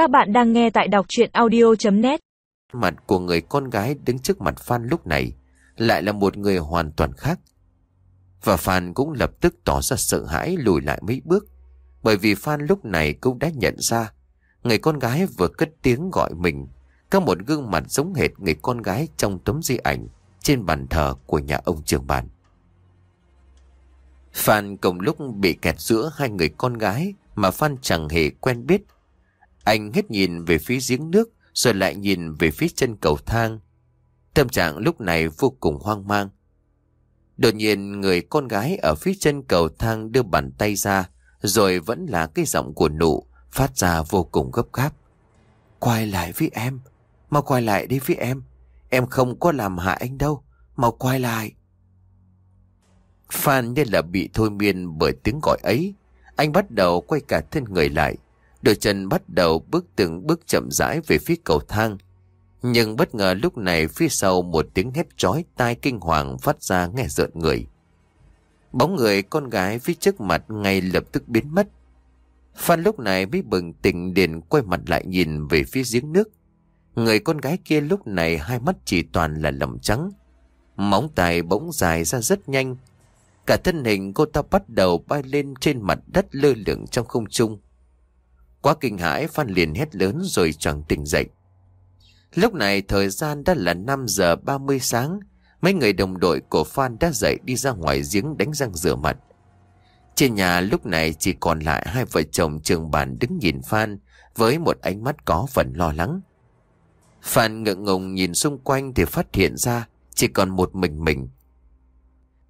Các bạn đang nghe tại đọc chuyện audio.net Mặt của người con gái đứng trước mặt Phan lúc này lại là một người hoàn toàn khác. Và Phan cũng lập tức tỏ ra sợ hãi lùi lại mấy bước. Bởi vì Phan lúc này cũng đã nhận ra người con gái vừa cất tiếng gọi mình, có một gương mặt giống hệt người con gái trong tấm di ảnh trên bàn thờ của nhà ông trường bản. Phan cùng lúc bị kẹt giữa hai người con gái mà Phan chẳng hề quen biết. Anh hết nhìn về phía giếng nước rồi lại nhìn về phía chân cầu thang. Tâm trạng lúc này vô cùng hoang mang. Đột nhiên người con gái ở phía chân cầu thang đưa bàn tay ra rồi vẫn là cái giọng của nụ phát ra vô cùng gấp gáp. Quay lại với em, mau quay lại đi với em. Em không có làm hại anh đâu, mau quay lại. Phan như là bị thôi miên bởi tiếng gọi ấy. Anh bắt đầu quay cả thân người lại. Đôi chân bắt đầu bước từng bước chậm rãi về phía cầu thang. Nhưng bất ngờ lúc này phía sau một tiếng hét chói tai kinh hoàng phát ra nghe rợn người. Bóng người con gái phía trước mặt ngay lập tức biến mất. Phan lúc này mới bừng tỉnh điện quay mặt lại nhìn về phía giếng nước. Người con gái kia lúc này hai mắt chỉ toàn là lầm trắng. Móng tay bỗng dài ra rất nhanh. Cả thân hình cô ta bắt đầu bay lên trên mặt đất lơ lửng trong không trung. Quá kinh hãi, Phan liền hét lớn rồi chẳng tỉnh dậy. Lúc này thời gian đã là 5 giờ 30 sáng. Mấy người đồng đội của Phan đã dậy đi ra ngoài giếng đánh răng rửa mặt. Trên nhà lúc này chỉ còn lại hai vợ chồng trường bản đứng nhìn Phan với một ánh mắt có phần lo lắng. Phan ngượng ngùng nhìn xung quanh thì phát hiện ra chỉ còn một mình mình.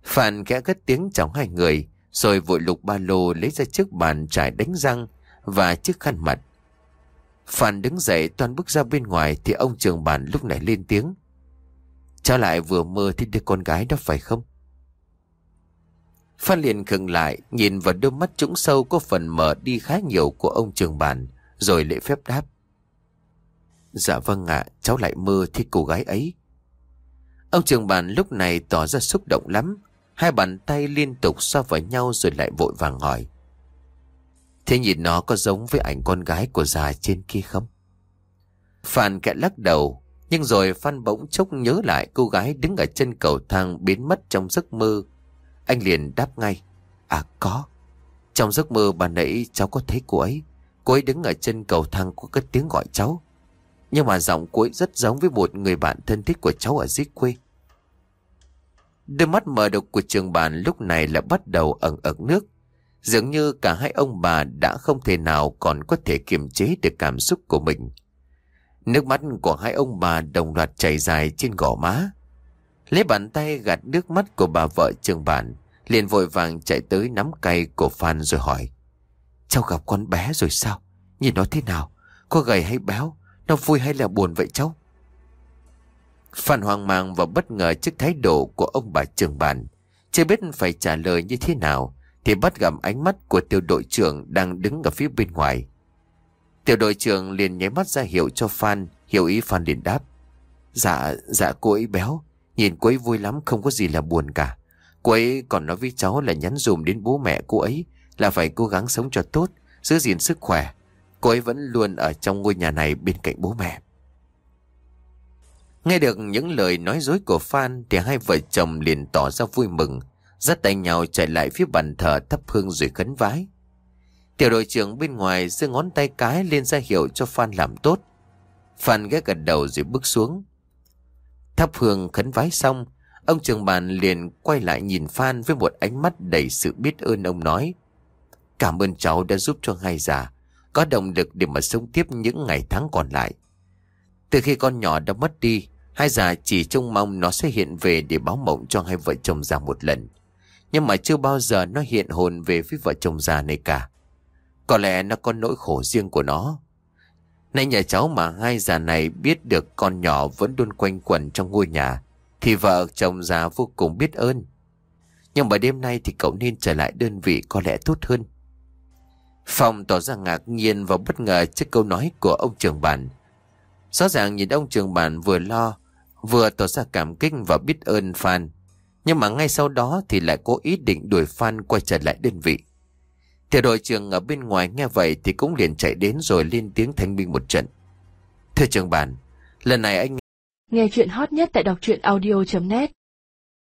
Phan khẽ cất tiếng chào hai người, rồi vội lục ba lô lấy ra chiếc bàn trải đánh răng và chiếc khăn mặt. Phan đứng dậy toàn bước ra bên ngoài thì ông trường bản lúc này lên tiếng. Cháu lại vừa mơ thấy đứa con gái đó phải không? Phan liền khừng lại nhìn vào đôi mắt trũng sâu có phần mở đi khá nhiều của ông trường bản rồi lễ phép đáp. Dạ vâng ạ, cháu lại mơ thấy cô gái ấy. Ông trường bản lúc này tỏ ra xúc động lắm. Hai bàn tay liên tục so vào nhau rồi lại vội vàng hỏi. Thế nhìn nó có giống với ảnh con gái của già trên kia không? Phan kẹt lắc đầu, nhưng rồi Phan bỗng chốc nhớ lại cô gái đứng ở chân cầu thang biến mất trong giấc mơ. Anh liền đáp ngay. À có. Trong giấc mơ bà nãy cháu có thấy cô ấy. Cô ấy đứng ở chân cầu thang có cất tiếng gọi cháu. Nhưng mà giọng cô ấy rất giống với một người bạn thân thiết của cháu ở dưới quê. Đôi mắt mờ độc của trường bàn lúc này là bắt đầu ẩn ẩn nước. Dường như cả hai ông bà đã không thể nào còn có thể kiềm chế được cảm xúc của mình. Nước mắt của hai ông bà đồng loạt chảy dài trên gò má. Lấy bàn tay gạt nước mắt của bà vợ trường bản, liền vội vàng chạy tới nắm cây của Phan rồi hỏi. Cháu gặp con bé rồi sao? Nhìn nó thế nào? Có gầy hay béo? Nó vui hay là buồn vậy cháu? Phan hoang mang và bất ngờ trước thái độ của ông bà trường bản. Chưa biết phải trả lời như thế nào thì bắt gặp ánh mắt của tiểu đội trưởng đang đứng ở phía bên ngoài. Tiểu đội trưởng liền nháy mắt ra hiệu cho Phan, hiểu ý Phan liền đáp. Dạ, dạ cô ấy béo, nhìn cô ấy vui lắm không có gì là buồn cả. Cô ấy còn nói với cháu là nhắn dùm đến bố mẹ cô ấy là phải cố gắng sống cho tốt, giữ gìn sức khỏe. Cô ấy vẫn luôn ở trong ngôi nhà này bên cạnh bố mẹ. Nghe được những lời nói dối của Phan thì hai vợ chồng liền tỏ ra vui mừng, dắt tay nhau chạy lại phía bàn thờ thắp hương rồi khấn vái. Tiểu đội trưởng bên ngoài giơ ngón tay cái lên ra hiệu cho Phan làm tốt. Phan ghé gật đầu rồi bước xuống. Thắp hương khấn vái xong, ông trưởng bàn liền quay lại nhìn Phan với một ánh mắt đầy sự biết ơn ông nói. Cảm ơn cháu đã giúp cho hai già, có động lực để mà sống tiếp những ngày tháng còn lại. Từ khi con nhỏ đã mất đi, hai già chỉ trông mong nó sẽ hiện về để báo mộng cho hai vợ chồng già một lần. Nhưng mà chưa bao giờ nó hiện hồn về với vợ chồng già này cả. Có lẽ nó có nỗi khổ riêng của nó. Nay nhà cháu mà hai già này biết được con nhỏ vẫn luôn quanh quẩn trong ngôi nhà, thì vợ chồng già vô cùng biết ơn. Nhưng mà đêm nay thì cậu nên trở lại đơn vị có lẽ tốt hơn. Phong tỏ ra ngạc nhiên và bất ngờ trước câu nói của ông trưởng bản. Rõ ràng nhìn ông trường bản vừa lo, vừa tỏ ra cảm kích và biết ơn Phan. Nhưng mà ngay sau đó thì lại có ý định đuổi Phan quay trở lại đơn vị. Thì đội trưởng ở bên ngoài nghe vậy thì cũng liền chạy đến rồi lên tiếng thanh minh một trận. Thưa trường bản, lần này anh Nghe chuyện hot nhất tại đọc truyện audio.net